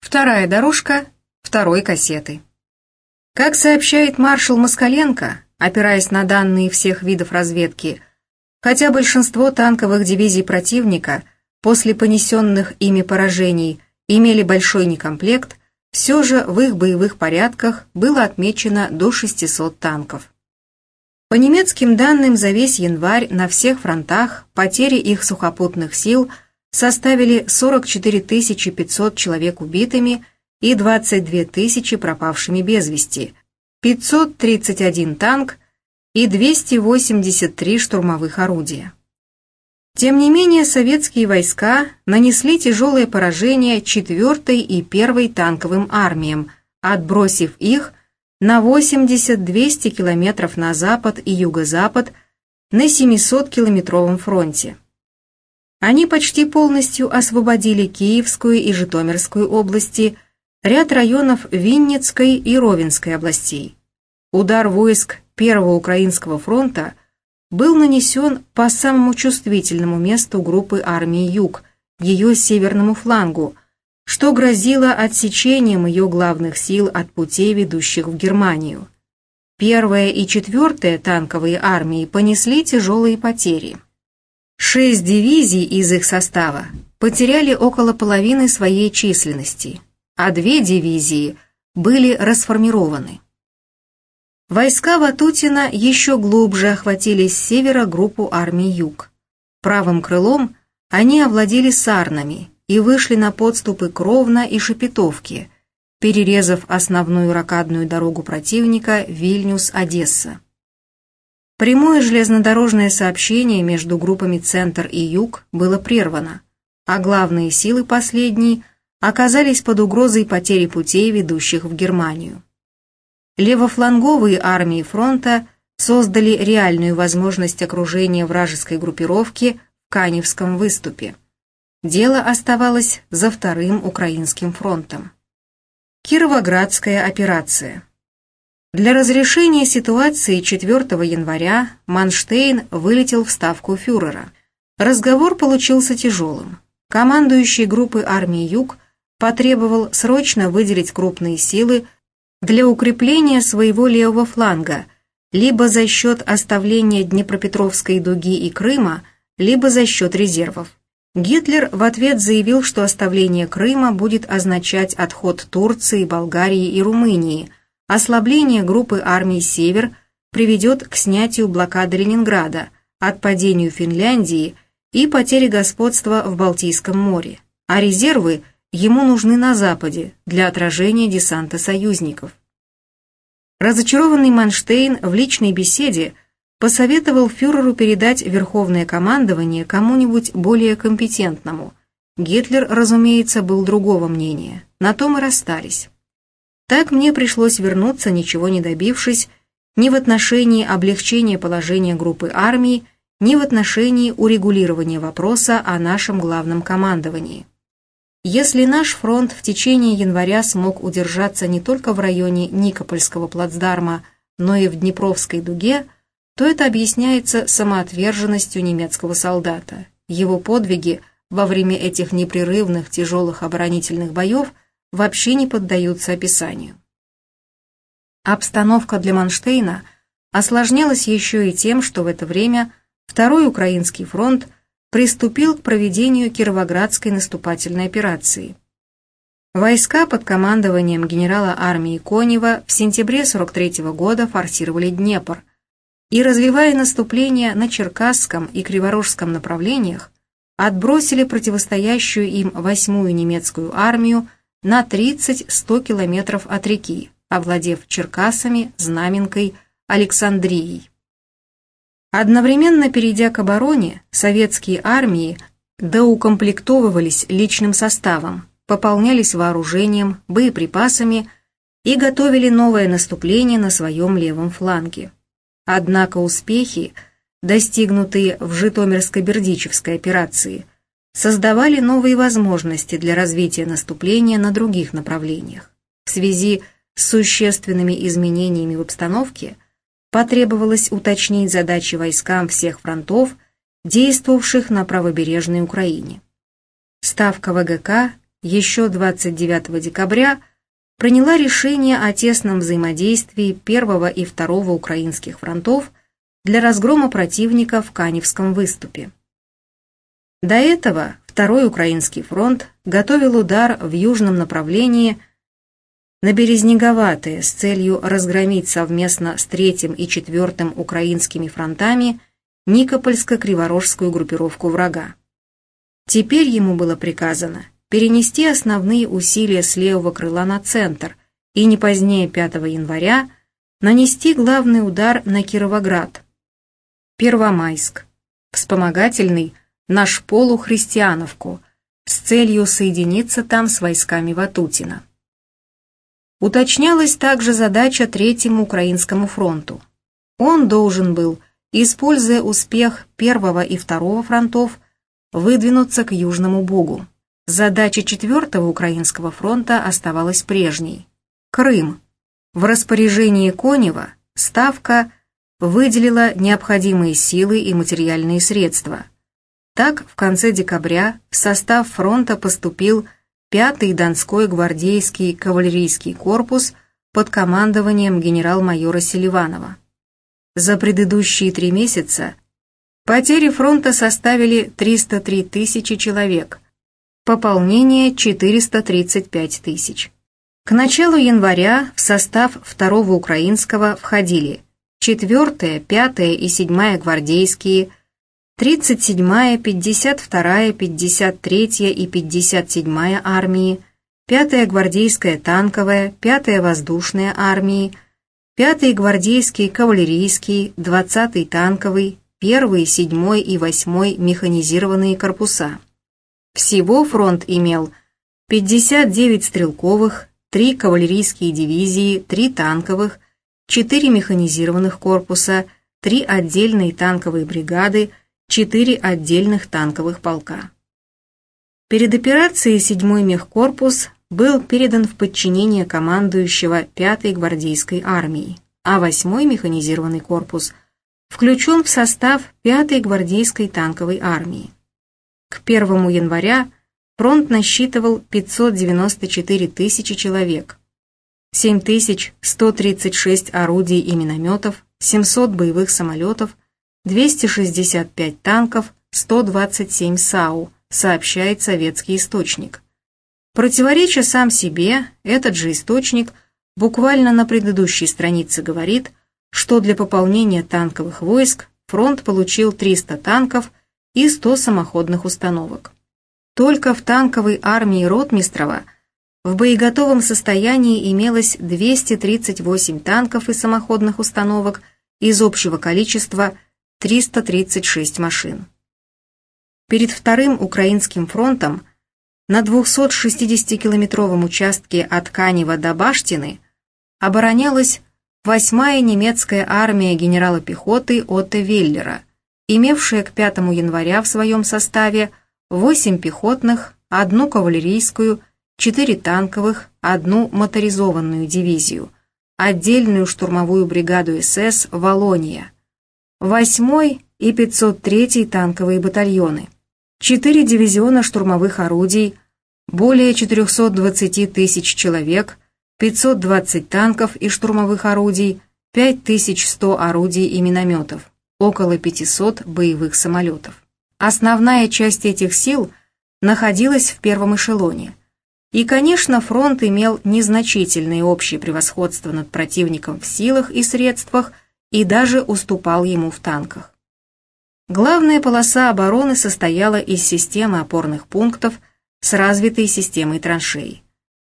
Вторая дорожка второй кассеты. Как сообщает маршал Москаленко, опираясь на данные всех видов разведки, хотя большинство танковых дивизий противника после понесенных ими поражений имели большой некомплект, все же в их боевых порядках было отмечено до 600 танков. По немецким данным за весь январь на всех фронтах потери их сухопутных сил составили 44 500 человек убитыми и 22 тысячи пропавшими без вести, 531 танк и 283 штурмовых орудия. Тем не менее, советские войска нанесли тяжелое поражение 4 и 1 танковым армиям, отбросив их на 80-200 километров на запад и юго-запад на 700-километровом фронте. Они почти полностью освободили Киевскую и Житомирскую области, ряд районов Винницкой и Ровенской областей. Удар войск Первого Украинского фронта был нанесен по самому чувствительному месту группы армии Юг, ее северному флангу, что грозило отсечением ее главных сил от путей, ведущих в Германию. Первая и четвертая танковые армии понесли тяжелые потери. Шесть дивизий из их состава потеряли около половины своей численности, а две дивизии были расформированы. Войска Ватутина еще глубже охватили с севера группу армий Юг. Правым крылом они овладели Сарнами и вышли на подступы Кровна и Шепетовки, перерезав основную ракадную дорогу противника Вильнюс-Одесса. Прямое железнодорожное сообщение между группами «Центр» и «Юг» было прервано, а главные силы последней оказались под угрозой потери путей, ведущих в Германию. Левофланговые армии фронта создали реальную возможность окружения вражеской группировки в Каневском выступе. Дело оставалось за вторым украинским фронтом. Кировоградская операция – для разрешения ситуации 4 января Манштейн вылетел в ставку фюрера. Разговор получился тяжелым. Командующий группы армии «Юг» потребовал срочно выделить крупные силы для укрепления своего левого фланга, либо за счет оставления Днепропетровской дуги и Крыма, либо за счет резервов. Гитлер в ответ заявил, что оставление Крыма будет означать отход Турции, Болгарии и Румынии – Ослабление группы армий «Север» приведет к снятию блокады Ленинграда, отпадению Финляндии и потере господства в Балтийском море, а резервы ему нужны на Западе для отражения десанта союзников. Разочарованный Манштейн в личной беседе посоветовал фюреру передать верховное командование кому-нибудь более компетентному. Гитлер, разумеется, был другого мнения, на том и расстались. Так мне пришлось вернуться, ничего не добившись, ни в отношении облегчения положения группы армий, ни в отношении урегулирования вопроса о нашем главном командовании. Если наш фронт в течение января смог удержаться не только в районе Никопольского плацдарма, но и в Днепровской дуге, то это объясняется самоотверженностью немецкого солдата. Его подвиги во время этих непрерывных тяжелых оборонительных боев – вообще не поддаются описанию. Обстановка для Манштейна осложнялась еще и тем, что в это время Второй Украинский фронт приступил к проведению Кировоградской наступательной операции. Войска под командованием генерала армии Конева в сентябре 43 -го года форсировали Днепр и, развивая наступление на Черкасском и Криворожском направлениях, отбросили противостоящую им восьмую немецкую армию на 30-100 километров от реки, овладев Черкасами, Знаменкой, Александрией. Одновременно перейдя к обороне, советские армии доукомплектовывались личным составом, пополнялись вооружением, боеприпасами и готовили новое наступление на своем левом фланге. Однако успехи, достигнутые в Житомирско-Бердичевской операции, создавали новые возможности для развития наступления на других направлениях. В связи с существенными изменениями в обстановке потребовалось уточнить задачи войскам всех фронтов, действовавших на правобережной Украине. Ставка ВГК еще 29 декабря приняла решение о тесном взаимодействии первого и второго украинских фронтов для разгрома противника в Каневском выступе. До этого Второй Украинский фронт готовил удар в южном направлении на Березнеговатые с целью разгромить совместно с Третьим и Четвертым Украинскими фронтами Никопольско-Криворожскую группировку врага. Теперь ему было приказано перенести основные усилия с левого крыла на центр и не позднее 5 января нанести главный удар на Кировоград, Первомайск, вспомогательный на Шполу-Христиановку с целью соединиться там с войсками Ватутина. Уточнялась также задача Третьему Украинскому фронту. Он должен был, используя успех Первого и Второго фронтов, выдвинуться к Южному Бугу. Задача Четвертого Украинского фронта оставалась прежней. Крым. В распоряжении Конева Ставка выделила необходимые силы и материальные средства. Так, в конце декабря в состав фронта поступил 5-й Донской гвардейский кавалерийский корпус под командованием генерал-майора Селиванова. За предыдущие три месяца потери фронта составили 303 тысячи человек, пополнение 435 тысяч. К началу января в состав второго украинского входили 4-я, 5-я и 7-я гвардейские, 37-я, 52-я, 53-я и 57-я армии, 5-я гвардейская танковая, 5-я воздушная армии, 5-й гвардейский кавалерийский, 20-й танковый, 1-й, 7-й и 8-й механизированные корпуса. Всего фронт имел 59 стрелковых, 3 кавалерийские дивизии, 3 танковых, 4 механизированных корпуса, 3 отдельные танковые бригады, 4 отдельных танковых полка. Перед операцией 7-й мехкорпус был передан в подчинение командующего 5-й гвардейской армии, а 8-й механизированный корпус включен в состав 5-й гвардейской танковой армии. К 1 января фронт насчитывал 594 тысячи человек, 7136 орудий и минометов, 700 боевых самолетов, 265 танков, 127 САУ, сообщает советский источник. Противореча сам себе, этот же источник буквально на предыдущей странице говорит, что для пополнения танковых войск фронт получил 300 танков и 100 самоходных установок. Только в танковой армии Ротмистрова в боеготовом состоянии имелось 238 танков и самоходных установок из общего количества 336 машин. Перед Вторым Украинским фронтом на 260-километровом участке от Канева до Баштины оборонялась 8-я немецкая армия генерала пехоты Отто Веллера – имевшая к 5 января в своем составе 8 пехотных, одну кавалерийскую, 4 танковых, одну моторизованную дивизию, отдельную штурмовую бригаду СС «Волония», 8 и 503 танковые батальоны, 4 дивизиона штурмовых орудий, более 420 тысяч человек, 520 танков и штурмовых орудий, 5100 орудий и минометов около 500 боевых самолетов. Основная часть этих сил находилась в первом эшелоне. И, конечно, фронт имел незначительное общее превосходство над противником в силах и средствах и даже уступал ему в танках. Главная полоса обороны состояла из системы опорных пунктов с развитой системой траншей.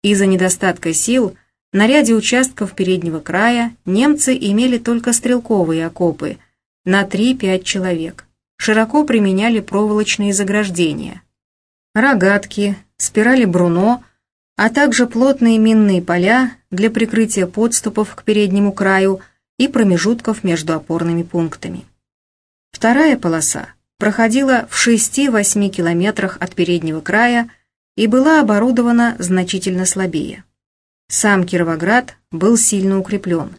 Из-за недостатка сил на ряде участков переднего края немцы имели только стрелковые окопы – на 3-5 человек. Широко применяли проволочные заграждения. Рогатки, спирали Бруно, а также плотные минные поля для прикрытия подступов к переднему краю и промежутков между опорными пунктами. Вторая полоса проходила в 6-8 километрах от переднего края и была оборудована значительно слабее. Сам Кировоград был сильно укреплен.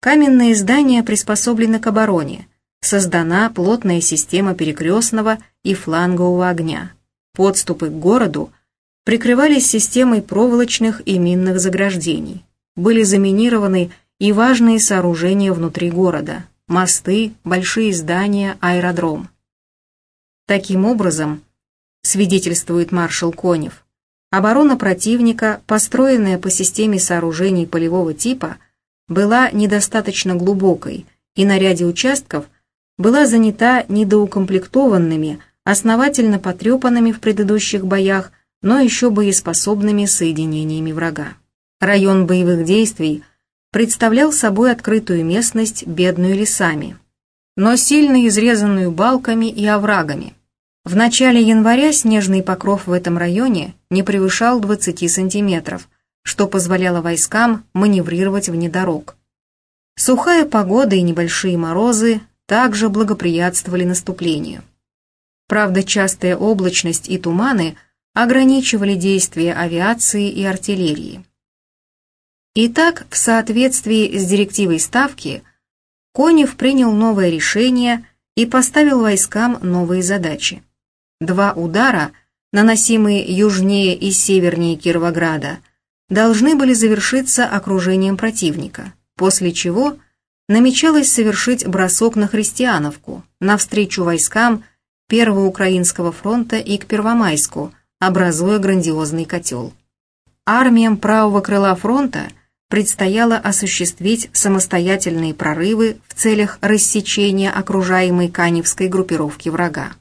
Каменные здания приспособлены к обороне, создана плотная система перекрестного и флангового огня. Подступы к городу прикрывались системой проволочных и минных заграждений. Были заминированы и важные сооружения внутри города – мосты, большие здания, аэродром. Таким образом, свидетельствует маршал Конев, оборона противника, построенная по системе сооружений полевого типа, была недостаточно глубокой и на ряде участков была занята недоукомплектованными, основательно потрепанными в предыдущих боях, но еще боеспособными соединениями врага. Район боевых действий представлял собой открытую местность, бедную лесами, но сильно изрезанную балками и оврагами. В начале января снежный покров в этом районе не превышал 20 сантиметров, что позволяло войскам маневрировать вне дорог. Сухая погода и небольшие морозы также благоприятствовали наступлению. Правда, частая облачность и туманы ограничивали действия авиации и артиллерии. Итак, в соответствии с директивой Ставки, Конев принял новое решение и поставил войскам новые задачи. Два удара, наносимые южнее и севернее Кировограда, должны были завершиться окружением противника, после чего намечалось совершить бросок на Христиановку, навстречу войскам Первого Украинского фронта и к Первомайску, образуя грандиозный котел. Армиям правого крыла фронта – предстояло осуществить самостоятельные прорывы в целях рассечения окружаемой Каневской группировки врага.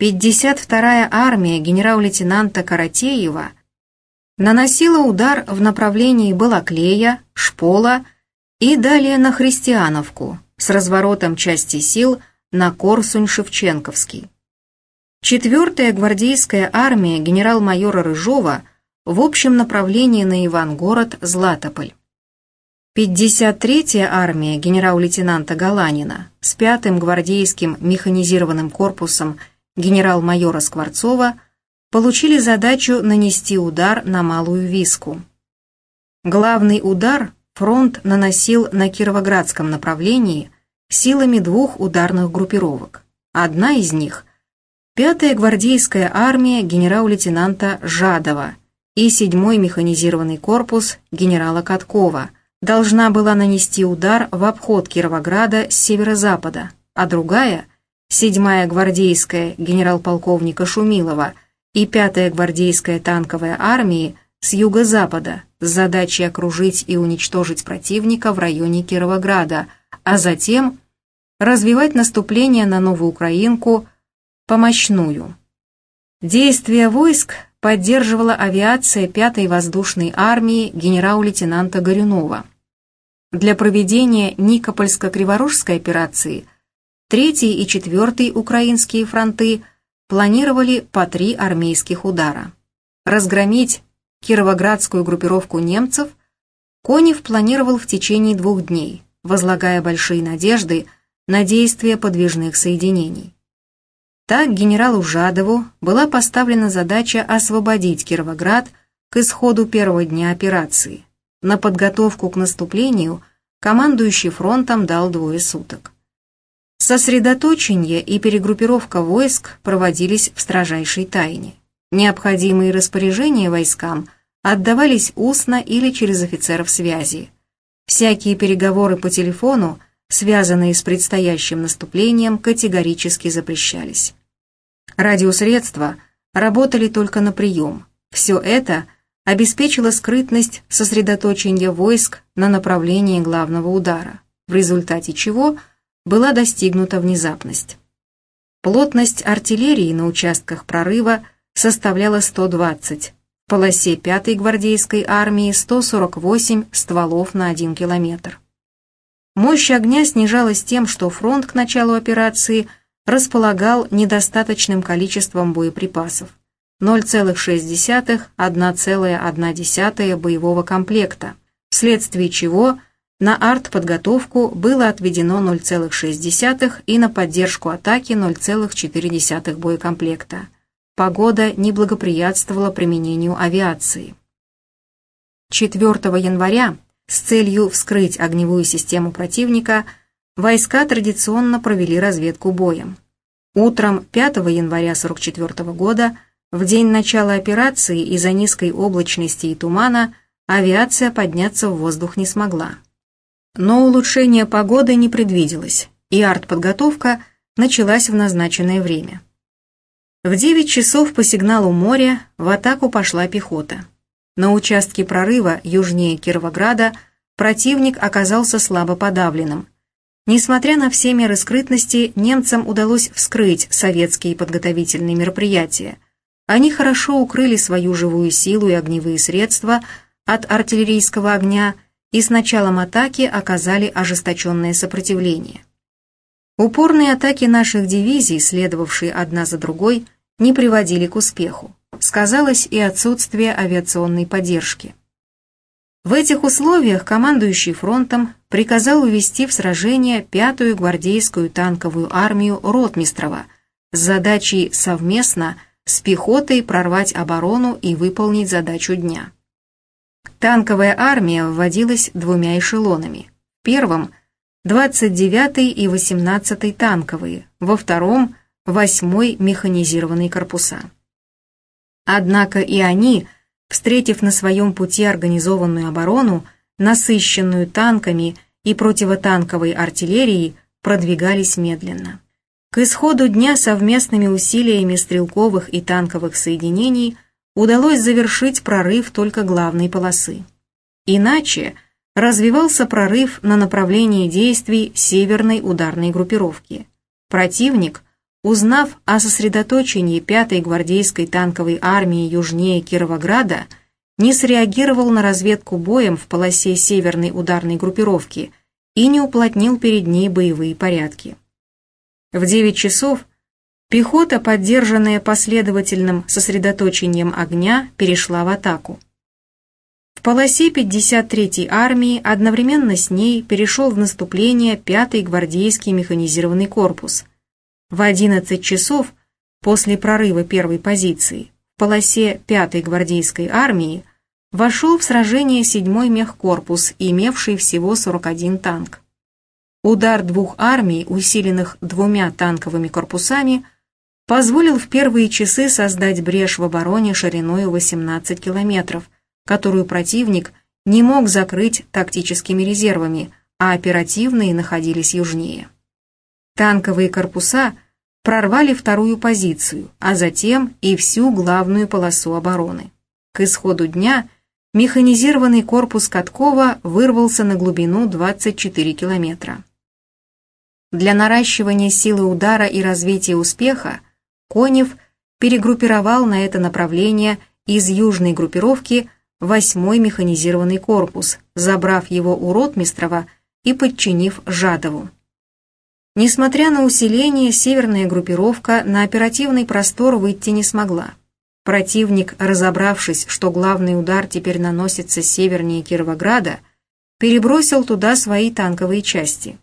52-я армия генерал-лейтенанта Каратеева наносила удар в направлении Балаклея, Шпола и далее на Христиановку с разворотом части сил на Корсунь-Шевченковский. Четвертая гвардейская армия генерал-майора Рыжова в общем направлении на Ивангород, Златополь. 53-я армия генерал-лейтенанта Галанина с 5-м гвардейским механизированным корпусом генерал-майора Скворцова получили задачу нанести удар на Малую Виску. Главный удар фронт наносил на Кировоградском направлении силами двух ударных группировок. Одна из них – 5-я гвардейская армия генерал-лейтенанта Жадова – и 7-й механизированный корпус генерала Каткова должна была нанести удар в обход Кировограда с северо-запада, а другая, 7-я гвардейская генерал-полковника Шумилова и 5-я гвардейская танковая армии с юго-запада с задачей окружить и уничтожить противника в районе Кировограда, а затем развивать наступление на Новую Украинку по мощную. Действия войск поддерживала авиация 5-й воздушной армии генерал-лейтенанта Горюнова. Для проведения Никопольско-Криворожской операции 3 и 4 украинские фронты планировали по три армейских удара. Разгромить кировоградскую группировку немцев Конев планировал в течение двух дней, возлагая большие надежды на действия подвижных соединений. Так генералу Жадову была поставлена задача освободить Кировоград к исходу первого дня операции. На подготовку к наступлению командующий фронтом дал двое суток. Сосредоточение и перегруппировка войск проводились в строжайшей тайне. Необходимые распоряжения войскам отдавались устно или через офицеров связи. Всякие переговоры по телефону, связанные с предстоящим наступлением, категорически запрещались. Радиосредства работали только на прием. Все это обеспечило скрытность сосредоточения войск на направлении главного удара, в результате чего была достигнута внезапность. Плотность артиллерии на участках прорыва составляла 120, в полосе 5-й гвардейской армии 148 стволов на 1 километр. Мощь огня снижалась тем, что фронт к началу операции – располагал недостаточным количеством боеприпасов 0,6-1,1 боевого комплекта, вследствие чего на артподготовку было отведено 0,6 и на поддержку атаки 0,4 боекомплекта. Погода не благоприятствовала применению авиации. 4 января с целью вскрыть огневую систему противника – войска традиционно провели разведку боем. Утром 5 января 1944 года В день начала операции из-за низкой облачности и тумана авиация подняться в воздух не смогла. Но улучшение погоды не предвиделось, и артподготовка началась в назначенное время. В 9 часов по сигналу моря в атаку пошла пехота. На участке прорыва южнее Кировограда противник оказался слабо подавленным. Несмотря на все меры скрытности, немцам удалось вскрыть советские подготовительные мероприятия. Они хорошо укрыли свою живую силу и огневые средства от артиллерийского огня и с началом атаки оказали ожесточенное сопротивление. Упорные атаки наших дивизий, следовавшие одна за другой, не приводили к успеху. Сказалось и отсутствие авиационной поддержки. В этих условиях командующий фронтом приказал увести в сражение пятую гвардейскую танковую армию Ротмистрова с задачей совместно с пехотой прорвать оборону и выполнить задачу дня. Танковая армия вводилась двумя эшелонами. В первом 29-й и 18-й танковые, во втором – 8-й механизированные корпуса. Однако и они, встретив на своем пути организованную оборону, насыщенную танками и противотанковой артиллерией, продвигались медленно. К исходу дня совместными усилиями стрелковых и танковых соединений удалось завершить прорыв только главной полосы. Иначе – развивался прорыв на направлении действий северной ударной группировки. Противник, узнав о сосредоточении 5-й гвардейской танковой армии южнее Кировограда, не среагировал на разведку боем в полосе северной ударной группировки и не уплотнил перед ней боевые порядки. В 9 часов пехота, поддержанная последовательным сосредоточением огня, перешла в атаку. В полосе 53-й армии одновременно с ней перешел в наступление 5-й гвардейский механизированный корпус. В 11 часов после прорыва первой позиции в полосе 5-й гвардейской армии вошел в сражение 7-й мехкорпус, имевший всего 41 танк. Удар двух армий, усиленных двумя танковыми корпусами, позволил в первые часы создать брешь в обороне шириной 18 километров – которую противник не мог закрыть тактическими резервами, а оперативные находились южнее. Танковые корпуса прорвали вторую позицию, а затем и всю главную полосу обороны. К исходу дня механизированный корпус Каткова вырвался на глубину 24 километра. Для наращивания силы удара и развития успеха Конев перегруппировал на это направление из южной группировки восьмой механизированный корпус, забрав его у Ротмистрова и подчинив Жадову. Несмотря на усиление, северная группировка на оперативный простор выйти не смогла. Противник, разобравшись, что главный удар теперь наносится севернее Кировограда, перебросил туда свои танковые части.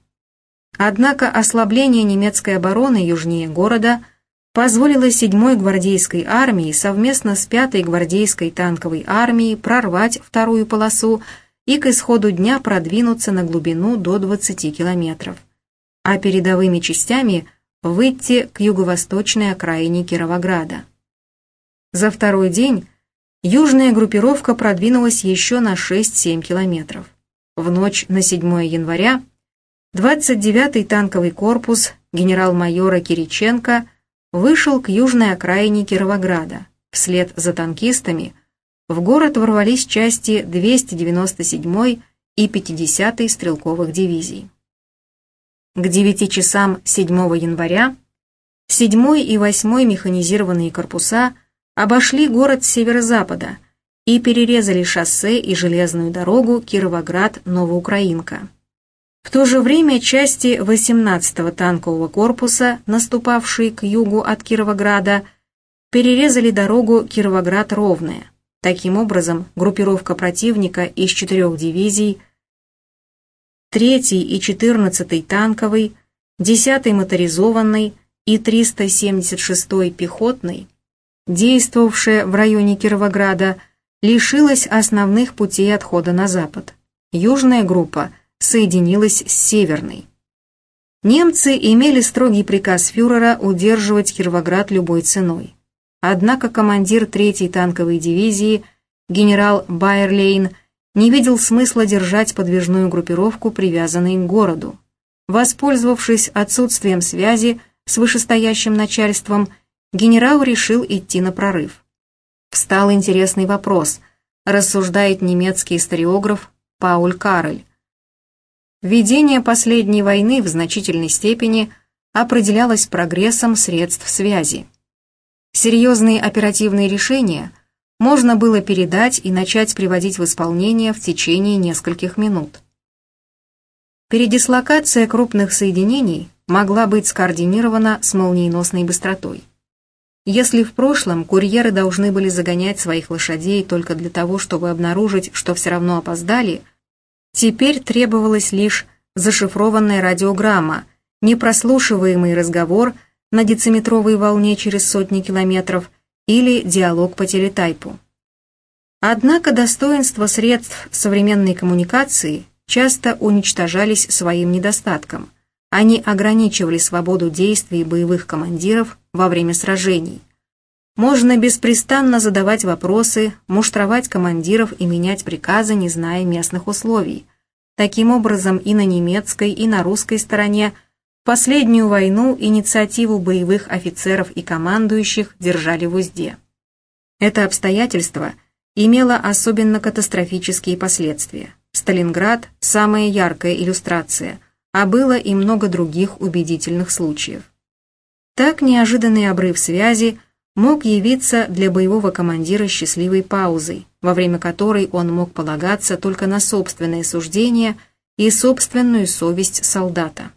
Однако ослабление немецкой обороны южнее города – позволила 7-й гвардейской армии совместно с 5-й гвардейской танковой армией прорвать вторую полосу и к исходу дня продвинуться на глубину до 20 километров, а передовыми частями выйти к юго-восточной окраине Кировограда. За второй день южная группировка продвинулась еще на 6-7 километров. В ночь на 7 января 29-й танковый корпус генерал-майора Кириченко – вышел к южной окраине Кировограда. Вслед за танкистами в город ворвались части 297-й и 50-й стрелковых дивизий. К 9 часам 7 января 7 и 8 механизированные корпуса обошли город с северо-запада и перерезали шоссе и железную дорогу Кировоград-Новоукраинка. В то же время части 18-го танкового корпуса, наступавшие к югу от Кировограда, перерезали дорогу Кировоград-Ровная. Таким образом, группировка противника из четырех дивизий 3-й и 14-й танковой, 10-й моторизованной и 376-й пехотной, действовавшая в районе Кировограда, лишилась основных путей отхода на запад. Южная группа – соединилась с Северной. Немцы имели строгий приказ фюрера удерживать Кировоград любой ценой. однако командир 3-й танковой дивизии генерал Байерлейн не видел смысла держать подвижную группировку, привязанной к городу. Воспользовавшись отсутствием связи с вышестоящим начальством, генерал решил идти на прорыв. Встал интересный вопрос, рассуждает немецкий историограф Пауль Карель. Ведение последней войны в значительной степени определялось прогрессом средств связи. Серьезные оперативные решения можно было передать и начать приводить в исполнение в течение нескольких минут. Передислокация крупных соединений могла быть скоординирована с молниеносной быстротой. Если в прошлом курьеры должны были загонять своих лошадей только для того, чтобы обнаружить, что все равно опоздали, теперь требовалась лишь зашифрованная радиограмма, непрослушиваемый разговор на дециметровой волне через сотни километров или диалог по телетайпу. Однако достоинства средств современной коммуникации часто уничтожались своим недостатком. Они ограничивали свободу действий боевых командиров во время сражений. Можно беспрестанно задавать вопросы, муштровать командиров и менять приказы, не зная местных условий. Таким образом, и на немецкой, и на русской стороне – последнюю войну инициативу боевых офицеров и командующих держали в узде. Это обстоятельство имело особенно катастрофические последствия. Сталинград – самая яркая иллюстрация, а было и много других убедительных случаев. Так неожиданный обрыв связи мог явиться для боевого командира счастливой паузой, во время которой он мог полагаться только на собственное суждение и собственную совесть солдата.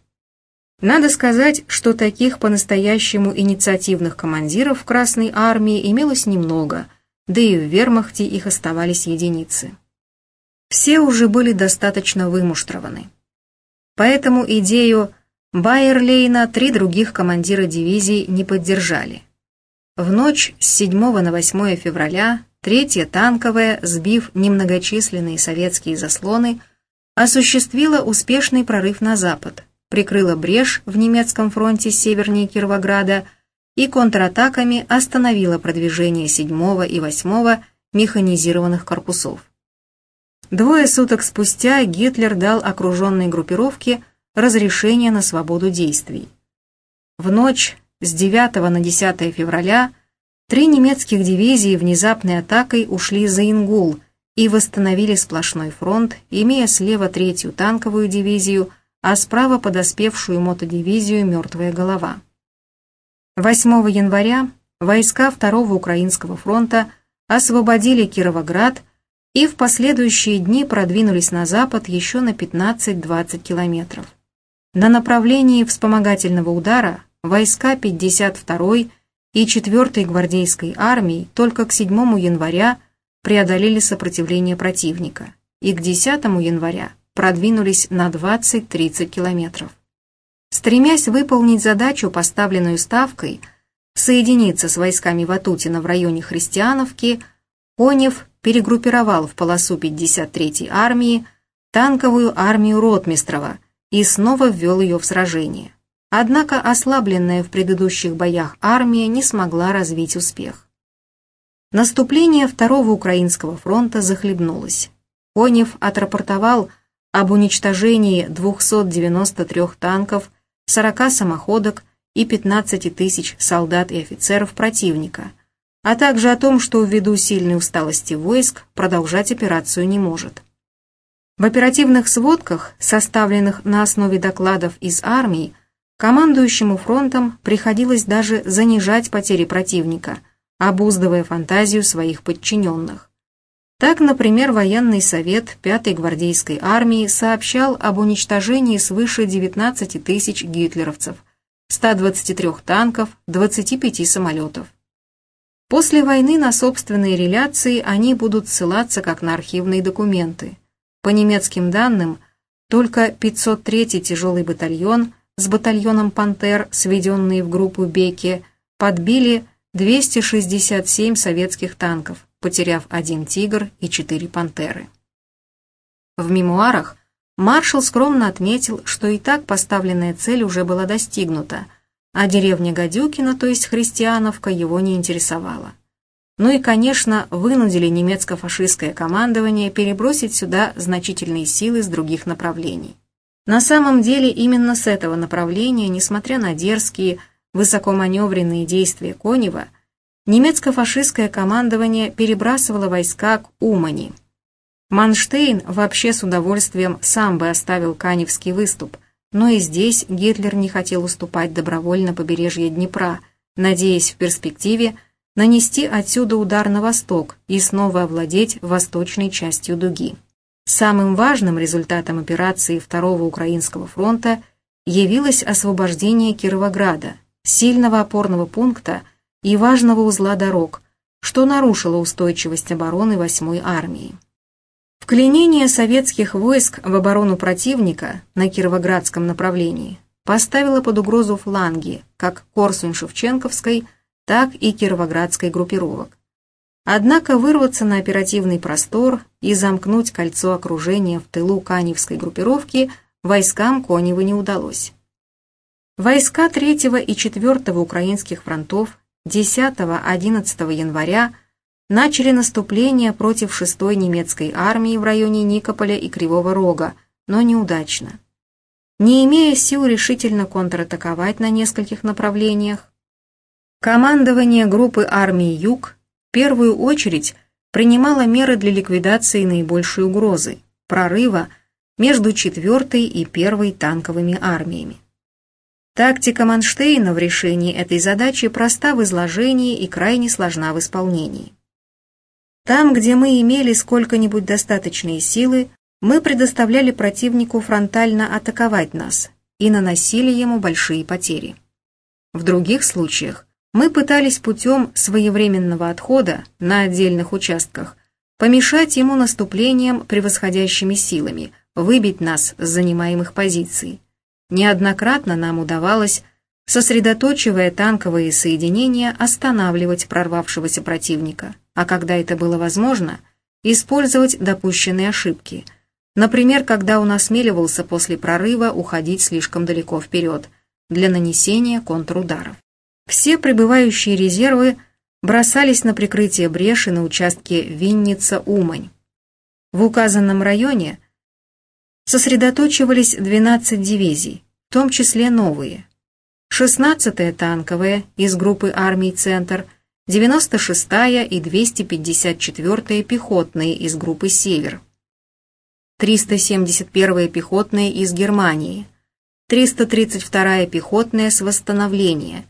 Надо сказать, что таких по-настоящему инициативных командиров в Красной Армии имелось немного, да и в вермахте их оставались единицы. Все уже были достаточно вымуштрованы. Поэтому идею Байерлейна три других командира дивизий не поддержали. В ночь с 7 на 8 февраля третья танковая, сбив немногочисленные советские заслоны, осуществила успешный прорыв на запад – прикрыла брешь в немецком фронте севернее Кировограда и контратаками остановила продвижение 7 и 8 механизированных корпусов. Двое суток спустя Гитлер дал окруженной группировке разрешение на свободу действий. В ночь с 9 на 10 февраля три немецких дивизии внезапной атакой ушли за Ингул и восстановили сплошной фронт, имея слева третью танковую дивизию – а справа подоспевшую мотодивизию «Мертвая голова». 8 января войска Второго Украинского фронта освободили Кировоград и в последующие дни продвинулись на запад еще на 15-20 километров. На направлении вспомогательного удара войска 52-й и 4-й гвардейской армии только к 7 января преодолели сопротивление противника и к 10 января продвинулись на 20-30 километров. Стремясь выполнить задачу, поставленную Ставкой, соединиться с войсками Ватутина в районе Христиановки, Конев перегруппировал в полосу 53-й армии танковую армию Ротмистрова и снова ввел ее в сражение. Однако ослабленная в предыдущих боях армия не смогла развить успех. Наступление Второго Украинского фронта захлебнулось. Конев отрапортовал об уничтожении 293 танков, 40 самоходок и 15 тысяч солдат и офицеров противника, а также о том, что ввиду сильной усталости войск продолжать операцию не может. В оперативных сводках, составленных на основе докладов из армии, командующему фронтом приходилось даже занижать потери противника, обуздывая фантазию своих подчиненных. Так, например, военный совет 5-й гвардейской армии сообщал об уничтожении свыше 19 тысяч гитлеровцев, 123 танков, 25 самолетов. После войны на собственные реляции они будут ссылаться как на архивные документы. По немецким данным, только 503-й тяжелый батальон с батальоном «Пантер», сведенные в группу Беки, подбили 267 советских танков, потеряв один «Тигр» и четыре «Пантеры». В мемуарах маршал скромно отметил, что и так поставленная цель уже была достигнута, а деревня Гадюкина, то есть Христиановка, его не интересовала. Ну и, конечно, вынудили немецко-фашистское командование перебросить сюда значительные силы с других направлений. На самом деле именно с этого направления, несмотря на дерзкие, высокоманевренные действия Конева, немецко-фашистское командование перебрасывало войска к Умани. Манштейн вообще с удовольствием сам бы оставил Каневский выступ, но и здесь Гитлер не хотел уступать добровольно побережье Днепра, надеясь в перспективе нанести отсюда удар на восток и снова овладеть восточной частью дуги. Самым важным результатом операции Второго Украинского фронта явилось освобождение Кировограда, сильного опорного пункта и важного узла дорог, что нарушило устойчивость обороны 8-й армии. Вклинение советских войск в оборону противника на Кировоградском направлении поставило под угрозу фланги как Корсунь-Шевченковской, так и Кировоградской группировок. Однако вырваться на оперативный простор и замкнуть кольцо окружения в тылу Каневской группировки войскам Конева не удалось. Войска 3 и 4 украинских фронтов 10-11 января начали наступление против 6-й немецкой армии в районе Никополя и Кривого Рога, но неудачно. Не имея сил решительно контратаковать на нескольких направлениях, командование группы армии «Юг» в первую очередь принимало меры для ликвидации наибольшей угрозы – прорыва между 4-й и 1-й танковыми армиями. Тактика Манштейна в решении этой задачи проста в изложении и крайне сложна в исполнении. Там, где мы имели сколько-нибудь достаточные силы, мы предоставляли противнику фронтально атаковать нас и наносили ему большие потери. В других случаях мы пытались путем своевременного отхода на отдельных участках помешать ему наступлением превосходящими силами, выбить нас с занимаемых позиций. Неоднократно нам удавалось, сосредоточивая танковые соединения, останавливать прорвавшегося противника а когда это было возможно, использовать допущенные ошибки. Например, когда он осмеливался после прорыва уходить слишком далеко вперед для нанесения контрударов. Все прибывающие резервы бросались на прикрытие бреши на участке Винница-Умань. В указанном районе сосредоточивались 12 дивизий, в том числе новые. 16-я танковая из группы армий «Центр» – 96-я и 254-я пехотные из группы «Север», 371-я пехотная из Германии, 332-я пехотная с восстановления,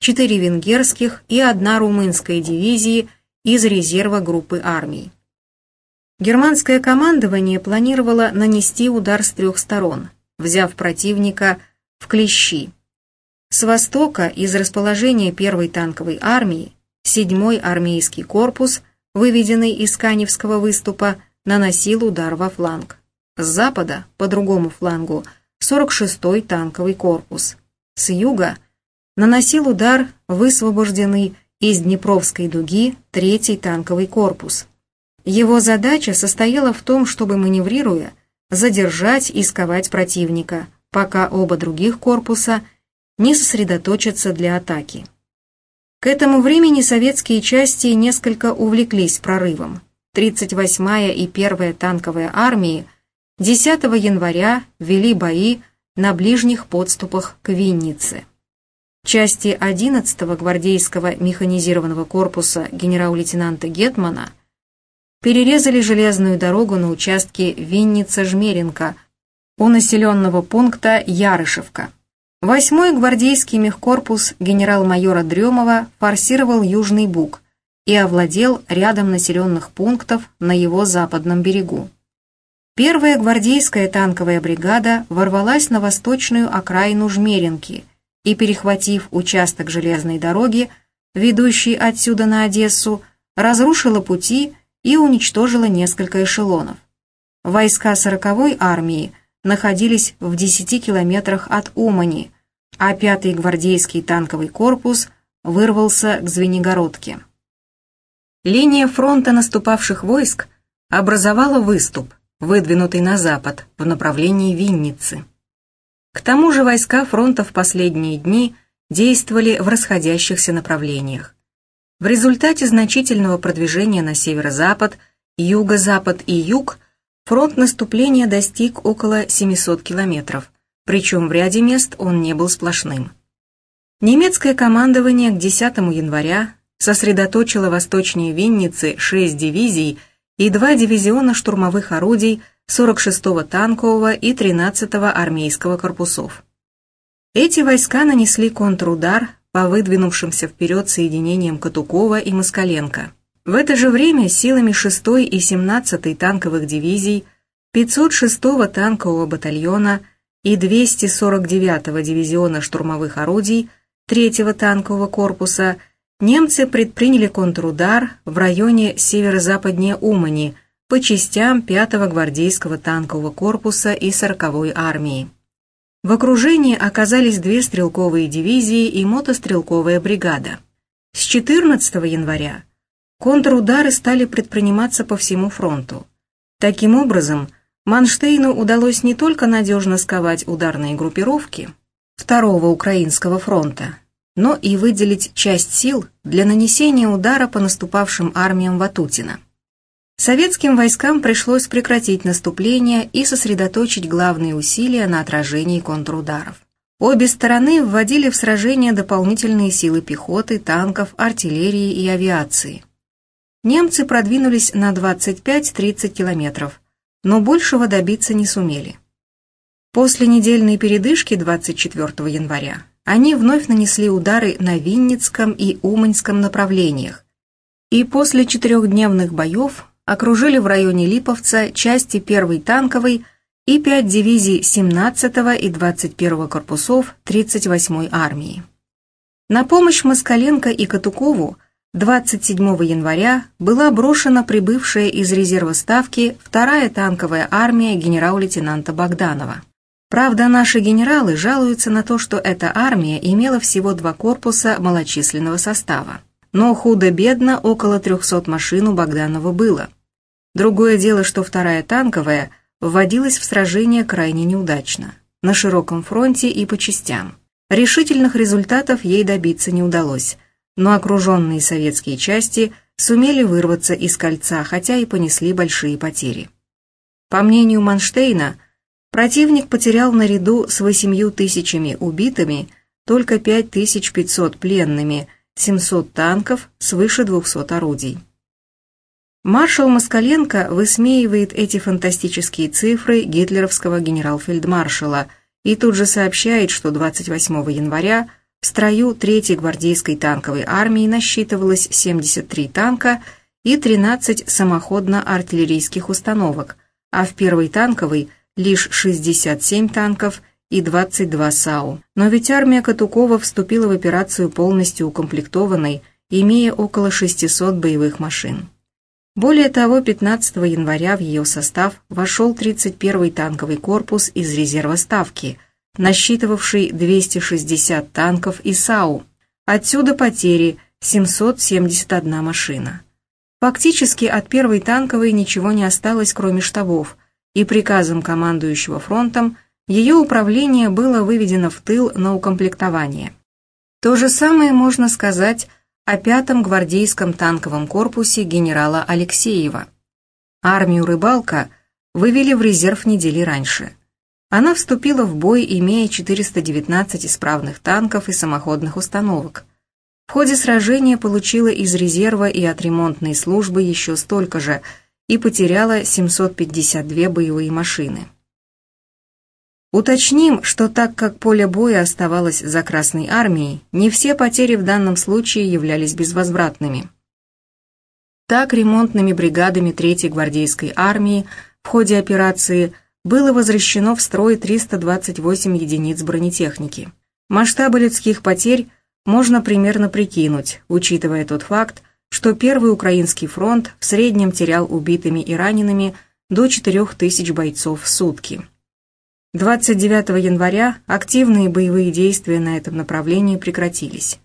4 венгерских и 1 румынская дивизии из резерва группы армий. Германское командование планировало нанести удар с трех сторон, взяв противника в клещи. С востока из расположения первой танковой армии Седьмой армейский корпус, выведенный из Каневского выступа, наносил удар во фланг. С запада, по другому флангу, 46-й танковый корпус. С юга наносил удар высвобожденный из Днепровской дуги 3-й танковый корпус. Его задача состояла в том, чтобы, маневрируя, задержать и сковать противника, пока оба других корпуса не сосредоточатся для атаки. К этому времени советские части несколько увлеклись прорывом. 38-я и 1-я танковые армии 10 января вели бои на ближних подступах к Виннице. Части 11-го гвардейского механизированного корпуса генерал-лейтенанта Гетмана перерезали железную дорогу на участке Винница-Жмеренко у населенного пункта Ярышевка. Восьмой гвардейский мехкорпус генерал-майора Дремова форсировал Южный Буг и овладел рядом населенных пунктов на его западном берегу. Первая гвардейская танковая бригада ворвалась на восточную окраину Жмеринки и, перехватив участок железной дороги, ведущий отсюда на Одессу, разрушила пути и уничтожила несколько эшелонов. Войска 40-й армии находились в 10 километрах от Умани, а пятый гвардейский танковый корпус вырвался к Звенигородке. Линия фронта наступавших войск образовала выступ, выдвинутый на запад в направлении Винницы. К тому же войска фронта в последние дни действовали в расходящихся направлениях. В результате значительного продвижения на северо-запад, юго-запад и юг фронт наступления достиг около 700 километров, причем в ряде мест он не был сплошным. Немецкое командование к 10 января сосредоточило восточнее Винницы 6 дивизий и 2 дивизиона штурмовых орудий 46-го танкового и 13-го армейского корпусов. Эти войска нанесли контрудар по выдвинувшимся вперед соединениям Катукова и Москаленко. В это же время силами 6-й и 17-й танковых дивизий, 506-го танкового батальона и 249-го дивизиона штурмовых орудий 3-го танкового корпуса немцы предприняли контрудар в районе северо-западнее Умани по частям 5-го гвардейского танкового корпуса и 40-й армии. В окружении оказались две стрелковые дивизии и мотострелковая бригада. С 14 января контрудары стали предприниматься по всему фронту. Таким образом, Манштейну удалось не только надежно сковать ударные группировки Второго Украинского фронта, но и выделить часть сил для нанесения удара по наступавшим армиям Ватутина. Советским войскам пришлось прекратить наступление и сосредоточить главные усилия на отражении контрударов. Обе стороны вводили в сражение дополнительные силы пехоты, танков, артиллерии и авиации. Немцы продвинулись на 25-30 километров, но большего добиться не сумели. После недельной передышки 24 января они вновь нанесли удары на Винницком и Уманьском направлениях, и после четырехдневных боев окружили в районе Липовца части 1-й танковой и 5 дивизий 17-го и 21-го корпусов 38-й армии. На помощь Москаленко и Катукову 27 января была брошена прибывшая из резерва Ставки вторая танковая армия генерал-лейтенанта Богданова. Правда, наши генералы жалуются на то, что эта армия имела всего два корпуса малочисленного состава. Но худо-бедно около 300 машин у Богданова было. Другое дело, что вторая танковая вводилась в сражение крайне неудачно, на широком фронте и по частям. Решительных результатов ей добиться не удалось, но окруженные советские части сумели вырваться из кольца, хотя и понесли большие потери. По мнению Манштейна, противник потерял наряду с 8 тысячами убитыми только 5500 пленными, 700 танков, свыше 200 орудий. Маршал Москаленко высмеивает эти фантастические цифры гитлеровского генерал-фельдмаршала и тут же сообщает, что 28 января в строю 3-й гвардейской танковой армии насчитывалось 73 танка и 13 самоходно-артиллерийских установок, а в 1-й танковой лишь 67 танков и 22 САУ. Но ведь армия Катукова вступила в операцию полностью укомплектованной, имея около 600 боевых машин. Более того, 15 января в ее состав вошел 31-й танковый корпус из резерва Ставки, насчитывавший 260 танков и САУ. Отсюда потери 771 машина. Фактически от первой танковой ничего не осталось, кроме штабов, и приказом командующего фронтом ее управление было выведено в тыл на укомплектование. То же самое можно сказать о пятом гвардейском танковом корпусе генерала Алексеева. Армию «Рыбалка» вывели в резерв недели раньше. Она вступила в бой, имея 419 исправных танков и самоходных установок. В ходе сражения получила из резерва и от ремонтной службы еще столько же и потеряла 752 боевые машины. Уточним, что так как поле боя оставалось за Красной Армией, не все потери в данном случае являлись безвозвратными. Так ремонтными бригадами 3-й гвардейской армии в ходе операции было возвращено в строй 328 единиц бронетехники. Масштабы людских потерь можно примерно прикинуть, учитывая тот факт, что Первый Украинский фронт в среднем терял убитыми и ранеными до 4000 бойцов в сутки. 29 января активные боевые действия на этом направлении прекратились.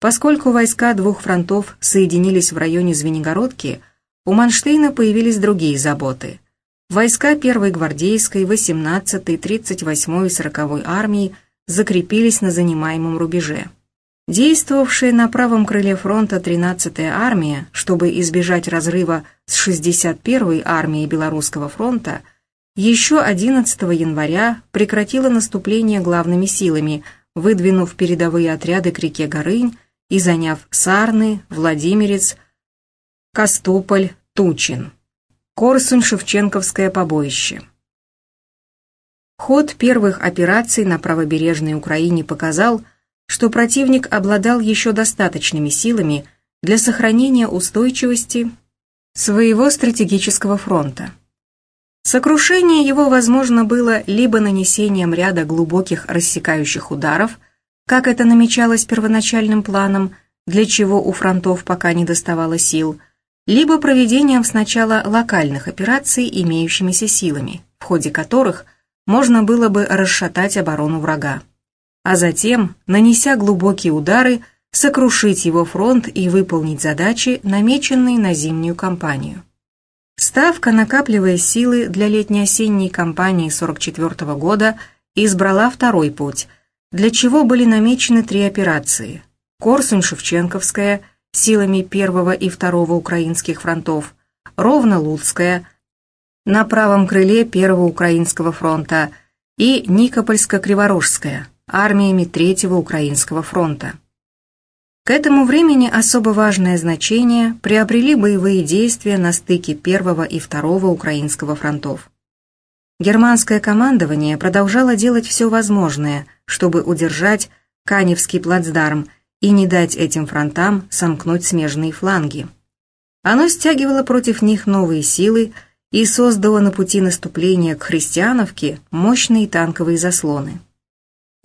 Поскольку войска двух фронтов соединились в районе Звенигородки, у Манштейна появились другие заботы. Войска 1-й гвардейской, 18-й, 38-й и 40-й армии закрепились на занимаемом рубеже. Действовавшая на правом крыле фронта 13-я армия, чтобы избежать разрыва с 61-й армией Белорусского фронта, еще 11 января прекратила наступление главными силами, выдвинув передовые отряды к реке Горынь и заняв Сарны, Владимирец, Костополь, Тучин. Корсунь-Шевченковское побоище. Ход первых операций на правобережной Украине показал, что противник обладал еще достаточными силами для сохранения устойчивости своего стратегического фронта. Сокрушение его возможно было либо нанесением ряда глубоких рассекающих ударов, как это намечалось первоначальным планом, для чего у фронтов пока не доставало сил, либо проведением сначала локальных операций имеющимися силами, в ходе которых – можно было бы расшатать оборону врага. А затем, нанеся глубокие удары, сокрушить его фронт и выполнить задачи, намеченные на зимнюю кампанию. Ставка, накапливая силы для летне-осенней кампании 44 года, избрала второй путь, для чего были намечены три операции. Корсунь-Шевченковская силами первого и второго украинских фронтов, Ровно-Луцкая на правом крыле Первого Украинского фронта и Никопольско-Криворожская армиями Третьего Украинского фронта. К этому времени особо важное значение приобрели боевые действия на стыке Первого и Второго Украинского фронтов. Германское командование продолжало делать все возможное, чтобы удержать Каневский плацдарм и не дать этим фронтам сомкнуть смежные фланги. Оно стягивало против них новые силы, и создала на пути наступления к Христиановке мощные танковые заслоны.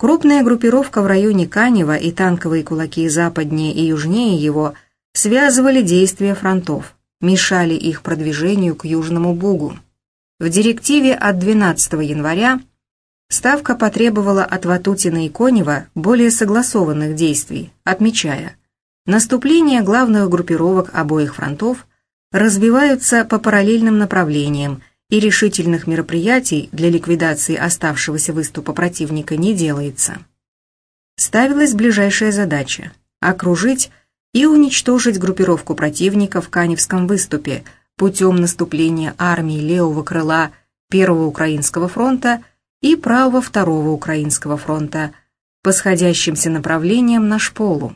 Крупная группировка в районе Канева и танковые кулаки западнее и южнее его связывали действия фронтов, мешали их продвижению к Южному Бугу. В директиве от 12 января Ставка потребовала от Ватутина и Конева более согласованных действий, отмечая наступление главных группировок обоих фронтов развиваются по параллельным направлениям, и решительных мероприятий для ликвидации оставшегося выступа противника не делается. Ставилась ближайшая задача – окружить и уничтожить группировку противника в Каневском выступе путем наступления армии левого крыла Первого Украинского фронта и правого Второго Украинского фронта по сходящимся направлениям на Шполу.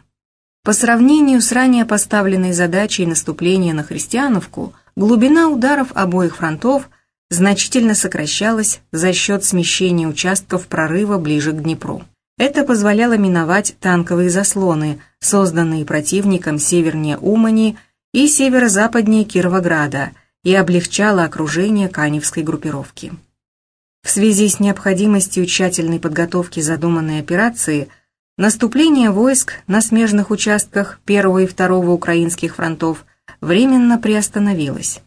По сравнению с ранее поставленной задачей наступления на Христиановку, глубина ударов обоих фронтов значительно сокращалась за счет смещения участков прорыва ближе к Днепру. Это позволяло миновать танковые заслоны, созданные противником севернее Умани и северо-западнее Кировограда, и облегчало окружение Каневской группировки. В связи с необходимостью тщательной подготовки задуманной операции – Наступление войск на смежных участках первого и второго украинских фронтов временно приостановилось.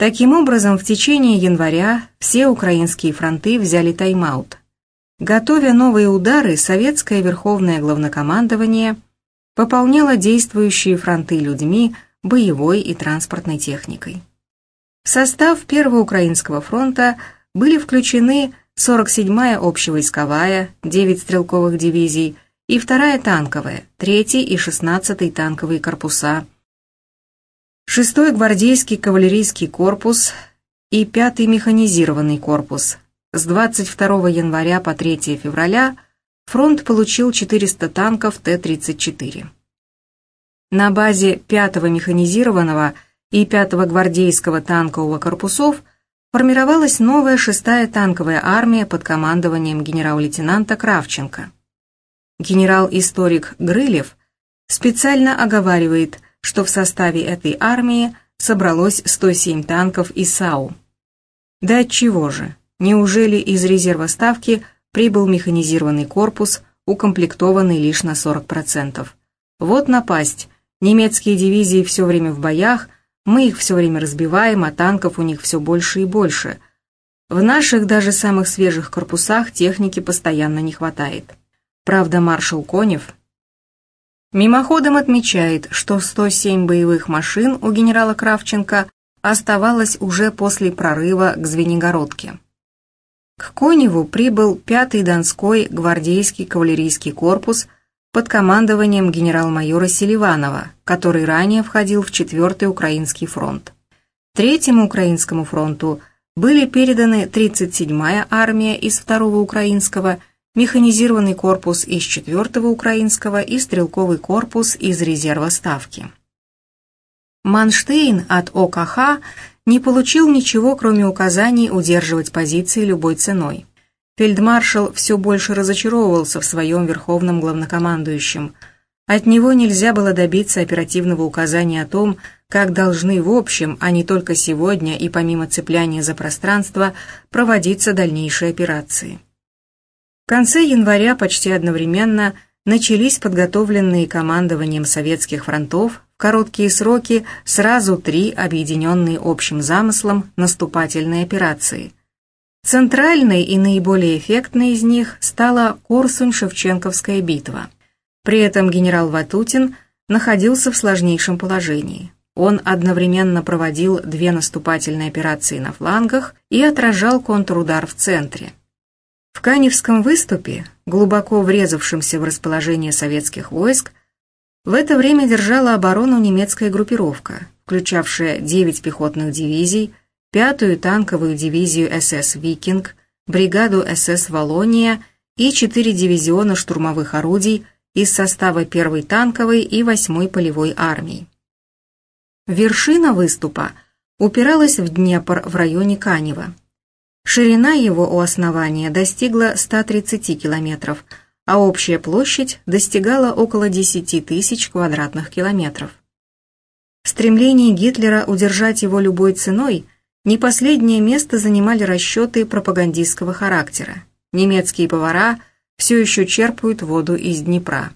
Таким образом, в течение января все украинские фронты взяли тайм-аут. Готовя новые удары, советское верховное главнокомандование пополняло действующие фронты людьми, боевой и транспортной техникой. В состав Первого Украинского фронта были включены 47-я общевойсковая, 9 стрелковых дивизий и 2-я танковая, 3-й и 16-й танковые корпуса, 6-й гвардейский кавалерийский корпус и 5-й механизированный корпус. С 22 января по 3 февраля фронт получил 400 танков Т-34. На базе 5-го механизированного и 5-го гвардейского танкового корпусов – формировалась новая шестая танковая армия под командованием генерал-лейтенанта Кравченко. Генерал-историк Грылев специально оговаривает, что в составе этой армии собралось 107 танков и САУ. Да отчего же? Неужели из резерва ставки прибыл механизированный корпус, укомплектованный лишь на 40%? Вот напасть. Немецкие дивизии все время в боях – мы их все время разбиваем, а танков у них все больше и больше. В наших даже самых свежих корпусах техники постоянно не хватает. Правда, маршал Конев мимоходом отмечает, что 107 боевых машин у генерала Кравченко оставалось уже после прорыва к Звенигородке. К Коневу прибыл 5-й Донской гвардейский кавалерийский корпус под командованием генерал-майора Селиванова, который ранее входил в 4-й Украинский фронт. Третьему Украинскому фронту были переданы 37-я армия из 2-го Украинского, механизированный корпус из 4-го Украинского и стрелковый корпус из резерва Ставки. Манштейн от ОКХ не получил ничего, кроме указаний удерживать позиции любой ценой. Фельдмаршал все больше разочаровывался в своем верховном главнокомандующем. От него нельзя было добиться оперативного указания о том, как должны в общем, а не только сегодня и помимо цепляния за пространство, проводиться дальнейшие операции. Конце января почти одновременно начались подготовленные командованием советских фронтов в короткие сроки сразу три объединенные общим замыслом наступательные операции. Центральной и наиболее эффектной из них стала Корсунь-Шевченковская битва. При этом генерал Ватутин находился в сложнейшем положении. Он одновременно проводил две наступательные операции на флангах и отражал контрудар в центре. В Каневском выступе, глубоко врезавшемся в расположение советских войск, в это время держала оборону немецкая группировка, включавшая 9 пехотных дивизий, пятую танковую дивизию СС «Викинг», бригаду СС «Волония» и четыре дивизиона штурмовых орудий из состава первой танковой и восьмой полевой армии. Вершина выступа упиралась в Днепр в районе Канева. Ширина его у основания достигла 130 километров, а общая площадь достигала около 10 тысяч квадратных километров. В стремлении Гитлера удержать его любой ценой не последнее место занимали расчеты пропагандистского характера. Немецкие повара все еще черпают воду из Днепра.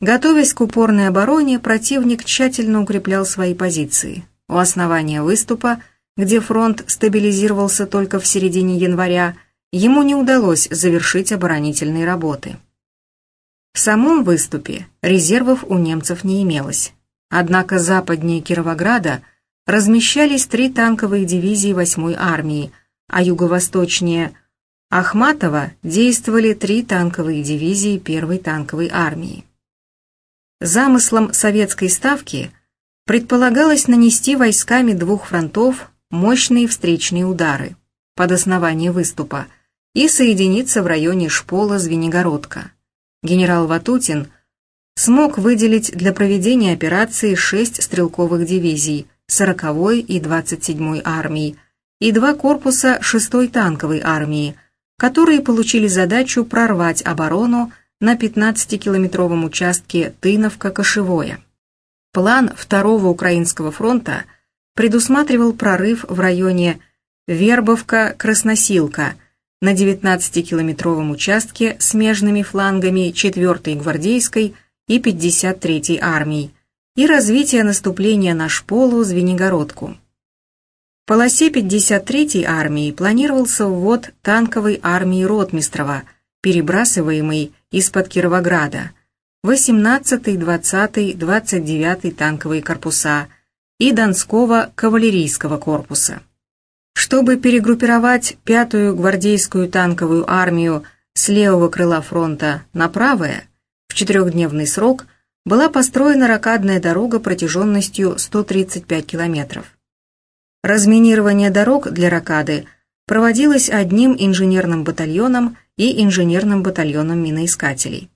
Готовясь к упорной обороне, противник тщательно укреплял свои позиции. У основания выступа, где фронт стабилизировался только в середине января, ему не удалось завершить оборонительные работы. В самом выступе резервов у немцев не имелось. Однако западнее Кировограда размещались три танковые дивизии 8-й армии, а юго-восточнее Ахматова действовали три танковые дивизии 1-й танковой армии. Замыслом советской ставки предполагалось нанести войсками двух фронтов мощные встречные удары под основание выступа и соединиться в районе Шпола-Звенигородка. Генерал Ватутин смог выделить для проведения операции шесть стрелковых дивизий 40-й и 27-й армии и два корпуса 6-й танковой армии, которые получили задачу прорвать оборону на 15-километровом участке Тыновка-Кошевое. План Второго Украинского фронта предусматривал прорыв в районе Вербовка-Красносилка на 19-километровом участке смежными флангами 4-й гвардейской и 53-й армий и развитие наступления на Шполу Звенигородку. В полосе 53-й армии планировался ввод танковой армии Ротмистрова, перебрасываемый из-под Кировограда, 18-й, 20-й, 29-й танковые корпуса и Донского кавалерийского корпуса. Чтобы перегруппировать пятую гвардейскую танковую армию с левого крыла фронта на правое, в четырехдневный срок была построена ракадная дорога протяженностью 135 километров. Разминирование дорог для ракады проводилось одним инженерным батальоном и инженерным батальоном миноискателей.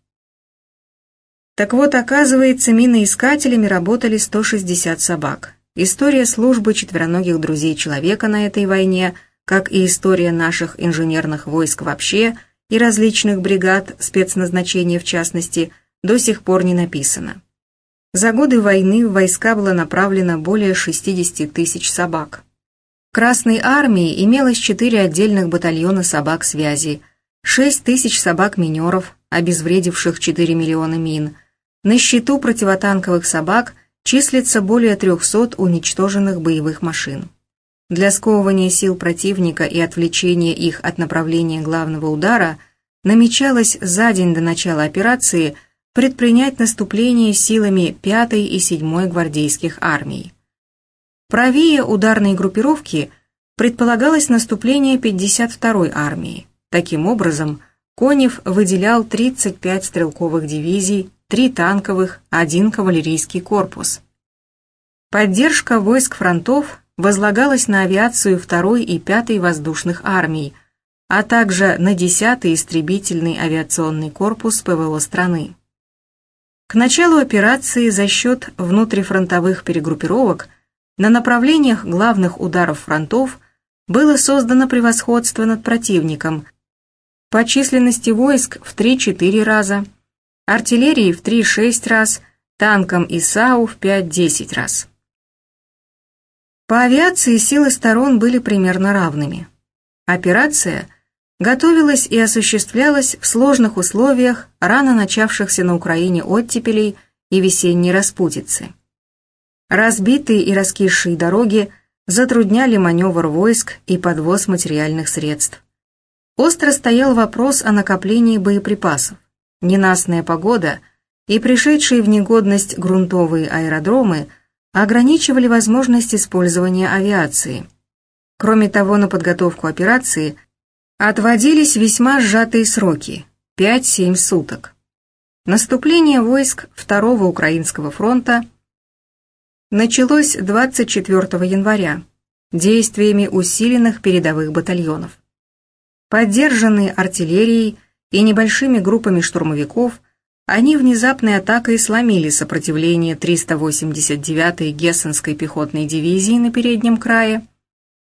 Так вот, оказывается, миноискателями работали 160 собак. История службы четвероногих друзей человека на этой войне, как и история наших инженерных войск вообще и различных бригад спецназначения в частности, до сих пор не написана. За годы войны в войска было направлено более 60 тысяч собак. В Красной армии имелось четыре отдельных батальона собак связи – 6 тысяч собак-минеров, обезвредивших 4 миллиона мин. На счету противотанковых собак числится более 300 уничтоженных боевых машин. Для сковывания сил противника и отвлечения их от направления главного удара намечалось за день до начала операции предпринять наступление силами 5 и 7 гвардейских армий. Правее ударной группировки предполагалось наступление 52-й армии. Таким образом, Конев выделял 35 стрелковых дивизий три танковых, один кавалерийский корпус. Поддержка войск фронтов возлагалась на авиацию 2 и 5 воздушных армий, а также на 10-й истребительный авиационный корпус ПВО страны. К началу операции за счет внутрифронтовых перегруппировок на направлениях главных ударов фронтов было создано превосходство над противником по численности войск в 3-4 раза, артиллерии в 3-6 раз, танкам и САУ в 5-10 раз. По авиации силы сторон были примерно равными. Операция готовилась и осуществлялась в сложных условиях рано начавшихся на Украине оттепелей и весенней распутицы. Разбитые и раскисшие дороги затрудняли маневр войск и подвоз материальных средств. Остро стоял вопрос о накоплении боеприпасов. Ненастная погода и пришедшие в негодность грунтовые аэродромы – ограничивали возможность использования авиации. Кроме того, на подготовку операции отводились весьма сжатые сроки – 5-7 суток. Наступление войск Второго Украинского фронта началось 24 января действиями усиленных передовых батальонов. Поддержанные артиллерией и небольшими группами штурмовиков, они внезапной атакой сломили сопротивление 389-й Гессенской пехотной дивизии на переднем крае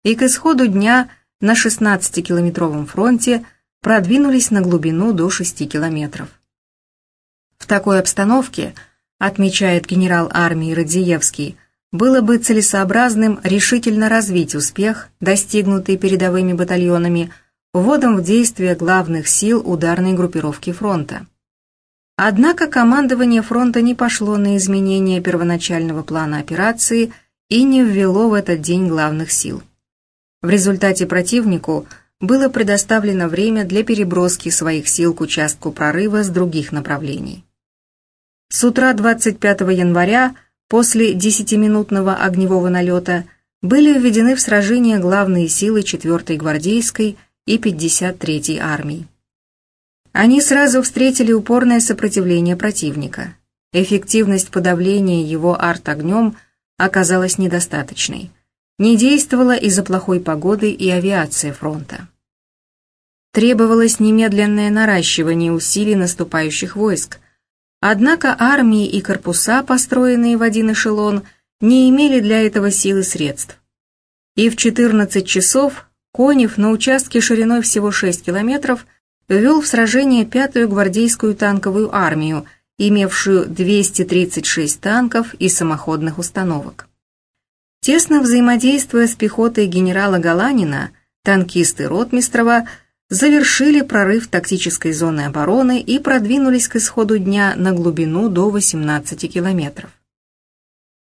и к исходу дня на 16-километровом фронте продвинулись на глубину до 6 километров. В такой обстановке, отмечает генерал армии Радзиевский, было бы целесообразным решительно развить успех, достигнутый передовыми батальонами, вводом в действие главных сил ударной группировки фронта. Однако командование фронта не пошло на изменение первоначального плана операции и не ввело в этот день главных сил. В результате противнику было предоставлено время для переброски своих сил к участку прорыва с других направлений. С утра 25 января, после 10-минутного огневого налета, были введены в сражение главные силы 4-й гвардейской и 53-й армий. Они сразу встретили упорное сопротивление противника. Эффективность подавления его арт-огнем оказалась недостаточной. Не действовала из-за плохой погоды и авиации фронта. Требовалось немедленное наращивание усилий наступающих войск. Однако армии и корпуса, построенные в один эшелон, не имели для этого сил и средств. И в 14 часов Конев на участке шириной всего 6 километров – ввел в сражение пятую гвардейскую танковую армию, имевшую 236 танков и самоходных установок. Тесно взаимодействуя с пехотой генерала Галанина, танкисты Ротмистрова завершили прорыв тактической зоны обороны и продвинулись к исходу дня на глубину до 18 километров.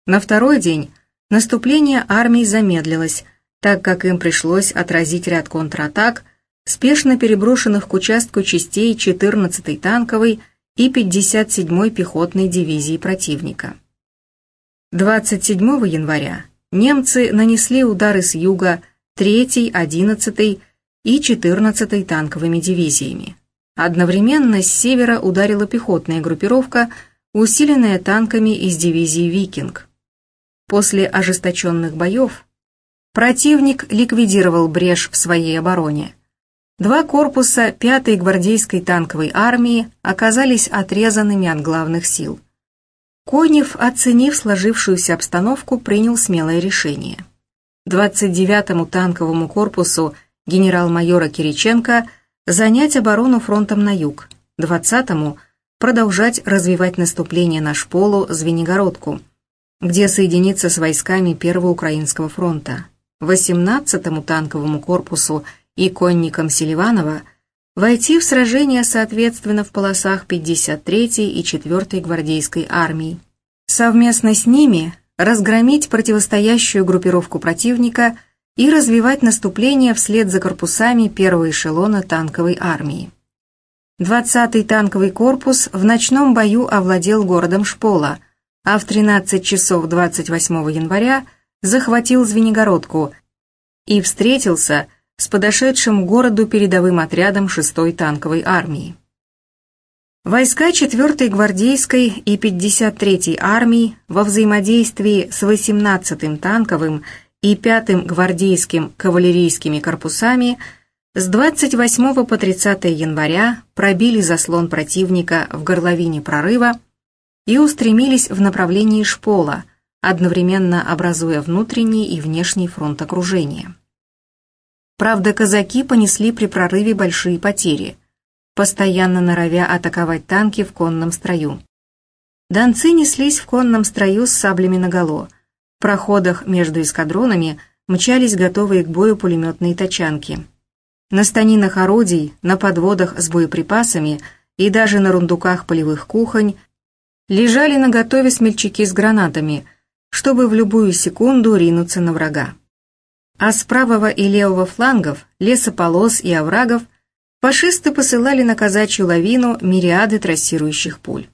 На второй день наступление армий замедлилось, так как им пришлось отразить ряд контратак – спешно переброшенных к участку частей 14-й танковой и 57-й пехотной дивизии противника. 27 января немцы нанесли удары с юга 3-й, 11-й и 14-й танковыми дивизиями. Одновременно с севера ударила пехотная группировка, усиленная танками из дивизии «Викинг». После ожесточенных боев противник ликвидировал брешь в своей обороне. Два корпуса 5-й гвардейской танковой армии оказались отрезанными от главных сил. Конев, оценив сложившуюся обстановку, принял смелое решение. 29-му танковому корпусу генерал-майора Кириченко занять оборону фронтом на юг, 20-му продолжать развивать наступление на Шполу, Звенигородку, где соединиться с войсками Первого Украинского фронта, 18-му танковому корпусу и конникам Селиванова войти в сражение соответственно в полосах 53-й и 4-й гвардейской армии. Совместно с ними разгромить противостоящую группировку противника и развивать наступление вслед за корпусами первого эшелона танковой армии. 20-й танковый корпус в ночном бою овладел городом Шпола, а в 13 часов 28 января захватил Звенигородку и встретился с подошедшим к городу передовым отрядом 6-й танковой армии. Войска 4-й гвардейской и 53-й армий во взаимодействии с 18-м танковым и 5-м гвардейским кавалерийскими корпусами с 28 по 30 января пробили заслон противника в горловине прорыва и устремились в направлении Шпола, одновременно образуя внутренний и внешний фронт окружения. Правда, казаки понесли при прорыве большие потери – постоянно норовя атаковать танки в конном строю. Донцы неслись в конном строю с саблями наголо. В проходах между эскадронами мчались готовые к бою пулеметные тачанки. На станинах орудий, на подводах с боеприпасами и даже на рундуках полевых кухонь лежали на готове смельчаки с гранатами, чтобы в любую секунду ринуться на врага. А с правого и левого флангов, лесополос и оврагов – Фашисты посылали на казачью лавину мириады трассирующих пуль.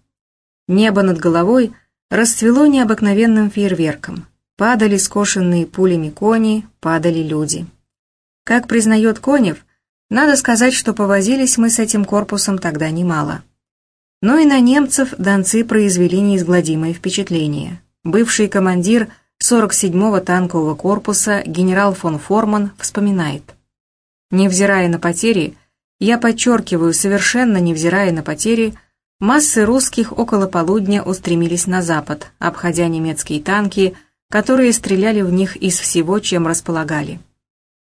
Небо над головой расцвело необыкновенным фейерверком. Падали скошенные пулями кони, падали люди. Как признает Конев, надо сказать, что повозились мы с этим корпусом тогда немало. Но и на немцев донцы произвели неизгладимое впечатление. Бывший командир 47-го танкового корпуса генерал фон Форман вспоминает. Невзирая на потери, я подчеркиваю, совершенно невзирая на потери, массы русских около полудня устремились на запад, обходя немецкие танки, которые стреляли в них из всего, чем располагали.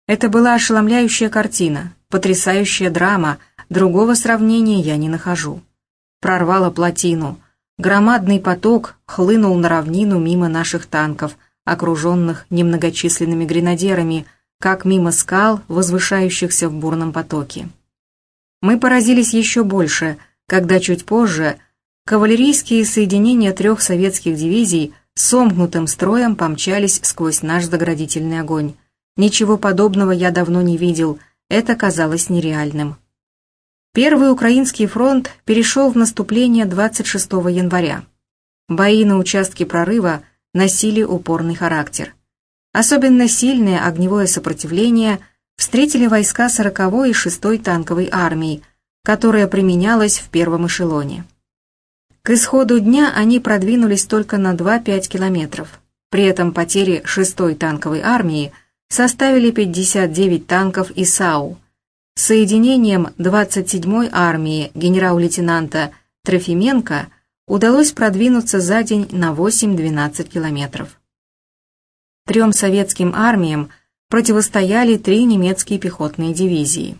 Это была ошеломляющая картина, потрясающая драма, другого сравнения я не нахожу. Прорвало плотину. Громадный поток хлынул на равнину мимо наших танков, окруженных немногочисленными гренадерами, как мимо скал, возвышающихся в бурном потоке. Мы поразились еще больше, когда чуть позже кавалерийские соединения трех советских дивизий сомкнутым строем помчались сквозь наш заградительный огонь. Ничего подобного я давно не видел, это казалось нереальным. Первый Украинский фронт перешел в наступление 26 января. Бои на участке прорыва носили упорный характер. Особенно сильное огневое сопротивление – встретили войска 40-й и 6-й танковой армии, которая применялась в первом эшелоне. К исходу дня они продвинулись только на 2-5 километров. При этом потери 6-й танковой армии составили 59 танков и САУ. Соединением 27-й армии генерал-лейтенанта Трофименко удалось продвинуться за день на 8-12 километров. Трем советским армиям – противостояли три немецкие пехотные дивизии.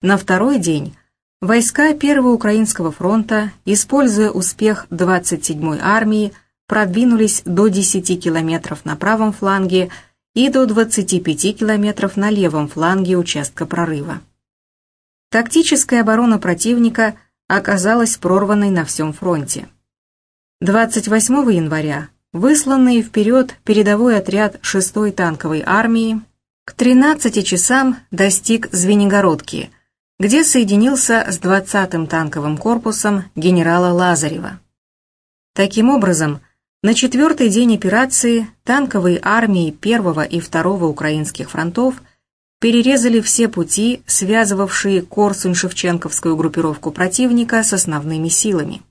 На второй день войска Первого Украинского фронта, используя успех 27-й армии, продвинулись до 10 километров на правом фланге и до 25 километров на левом фланге участка прорыва. Тактическая оборона противника оказалась прорванной на всем фронте. 28 января высланный вперед передовой отряд 6-й танковой армии к 13 часам достиг Звенигородки, где соединился с 20-м танковым корпусом генерала Лазарева. Таким образом, на четвертый день операции танковые армии первого и второго украинских фронтов перерезали все пути, связывавшие Корсунь-Шевченковскую группировку противника с основными силами.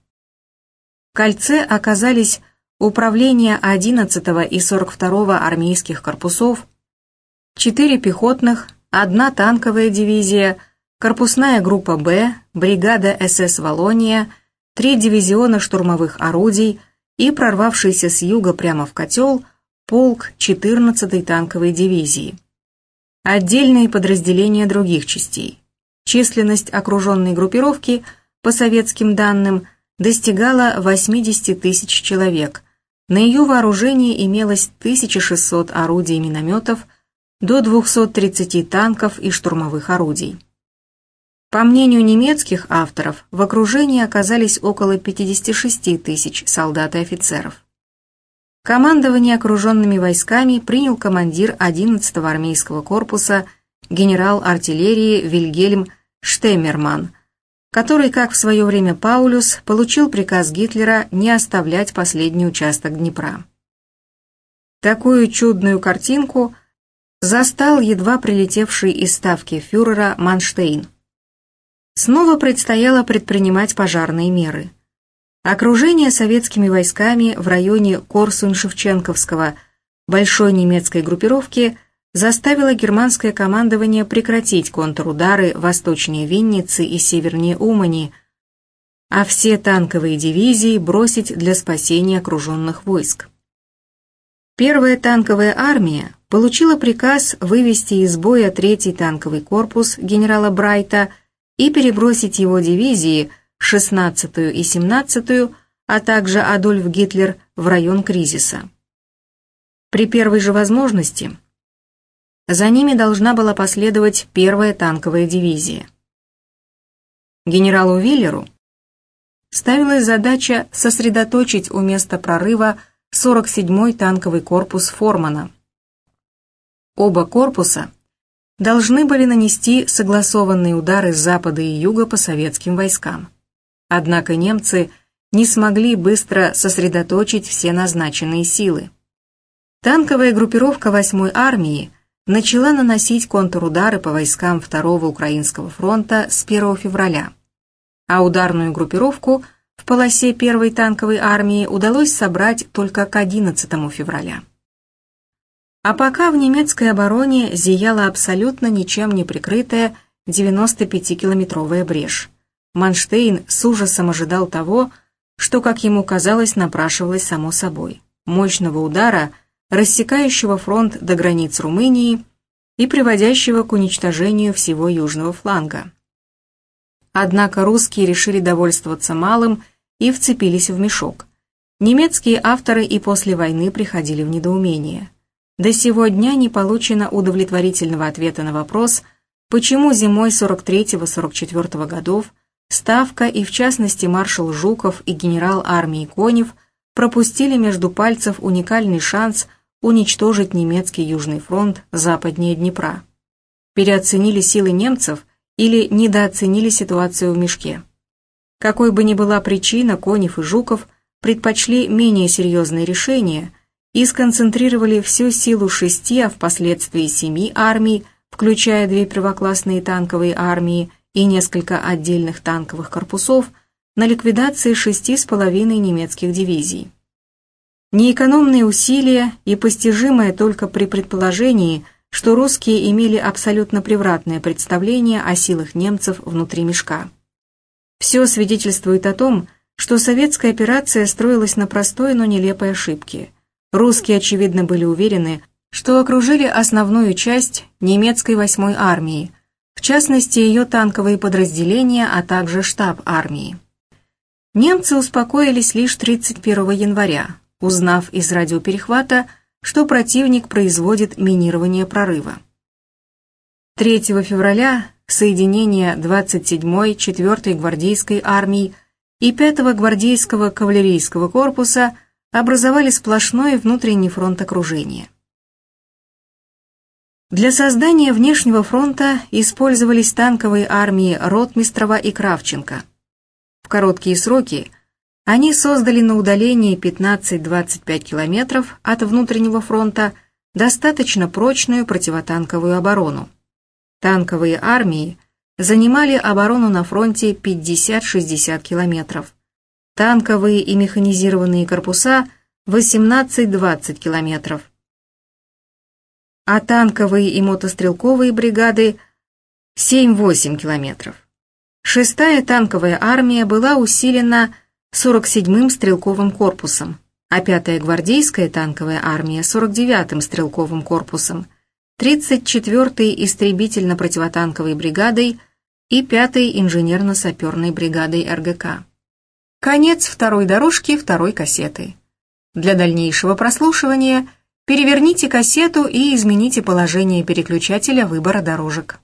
В кольце оказались управления 11 и 42 армейских корпусов, четыре пехотных, одна танковая дивизия, корпусная группа «Б», бригада СС «Волония», три дивизиона штурмовых орудий и прорвавшийся с юга прямо в котел полк 14-й танковой дивизии. Отдельные подразделения других частей. Численность окруженной группировки, по советским данным, достигала 80 тысяч человек. На ее вооружении имелось 1600 орудий и минометов, до 230 танков и штурмовых орудий. По мнению немецких авторов, в окружении оказались около 56 тысяч солдат и офицеров. Командование окруженными войсками принял командир 11-го армейского корпуса генерал артиллерии Вильгельм Штеммерман, который, как в свое время Паулюс, получил приказ Гитлера не оставлять последний участок Днепра. Такую чудную картинку – застал едва прилетевший из ставки фюрера Манштейн. снова предстояло предпринимать пожарные меры. Окружение советскими войсками в районе Корсунь-Шевченковского большой немецкой группировки заставило германское командование прекратить контрудары восточнее Винницы и севернее Умани, а все танковые дивизии бросить для спасения окруженных войск. Первая танковая армия получила приказ вывести из боя третий танковый корпус генерала Брайта и перебросить его дивизии, 16-ю и 17-ю, а также Адольф Гитлер в район кризиса. При первой же возможности за ними должна была последовать первая танковая дивизия. Генералу Виллеру ставилась задача сосредоточить у места прорыва 47-й танковый корпус Формана. Оба корпуса должны были нанести согласованные удары с запада и юга по советским войскам. Однако немцы не смогли быстро сосредоточить все назначенные силы. Танковая группировка 8-й армии начала наносить контрудары по войскам 2-го Украинского фронта с 1 февраля, а ударную группировку – в полосе первой танковой армии удалось собрать только к 11 февраля. А пока в немецкой обороне зияла абсолютно ничем не прикрытая 95-километровая брешь. Манштейн с ужасом ожидал того, что, как ему казалось, напрашивалось само собой. Мощного удара, рассекающего фронт до границ Румынии и приводящего к уничтожению всего южного фланга. Однако русские решили довольствоваться малым и вцепились в мешок. Немецкие авторы и после войны приходили в недоумение. До сего дня не получено удовлетворительного ответа на вопрос, почему зимой 43-44 годов Ставка и в частности маршал Жуков и генерал армии Конев пропустили между пальцев уникальный шанс уничтожить немецкий Южный фронт западнее Днепра. Переоценили силы немцев – или недооценили ситуацию в мешке. Какой бы ни была причина, Конев и Жуков предпочли менее серьезные решения и сконцентрировали всю силу шести, а впоследствии семи армий, включая две первоклассные танковые армии и несколько отдельных танковых корпусов, на ликвидации шести с половиной немецких дивизий. Неэкономные усилия и постижимое только при предположении – что русские имели абсолютно превратное представление о силах немцев внутри мешка. Все свидетельствует о том, что советская операция строилась на простой, но нелепой ошибке. Русские, очевидно, были уверены, что окружили основную часть немецкой 8-й армии, в частности ее танковые подразделения, а также штаб армии. Немцы успокоились лишь 31 января, узнав из радиоперехвата, что противник производит минирование прорыва. 3 февраля соединения 27-й 4-й гвардейской армии и 5-го гвардейского кавалерийского корпуса образовали сплошной внутренний фронт окружения. Для создания внешнего фронта использовались танковые армии Ротмистрова и Кравченко. В короткие сроки они создали на удалении 15-25 километров от внутреннего фронта достаточно прочную противотанковую оборону. Танковые армии занимали оборону на фронте 50-60 километров. Танковые и механизированные корпуса 18-20 километров. А танковые и мотострелковые бригады 7-8 километров. Шестая танковая армия была усилена 47-м стрелковым корпусом, а 5-я гвардейская танковая армия 49-м стрелковым корпусом, 34-й истребительно-противотанковой бригадой и 5-й инженерно-саперной бригадой РГК. Конец второй дорожки второй кассеты. Для дальнейшего прослушивания переверните кассету и измените положение переключателя выбора дорожек.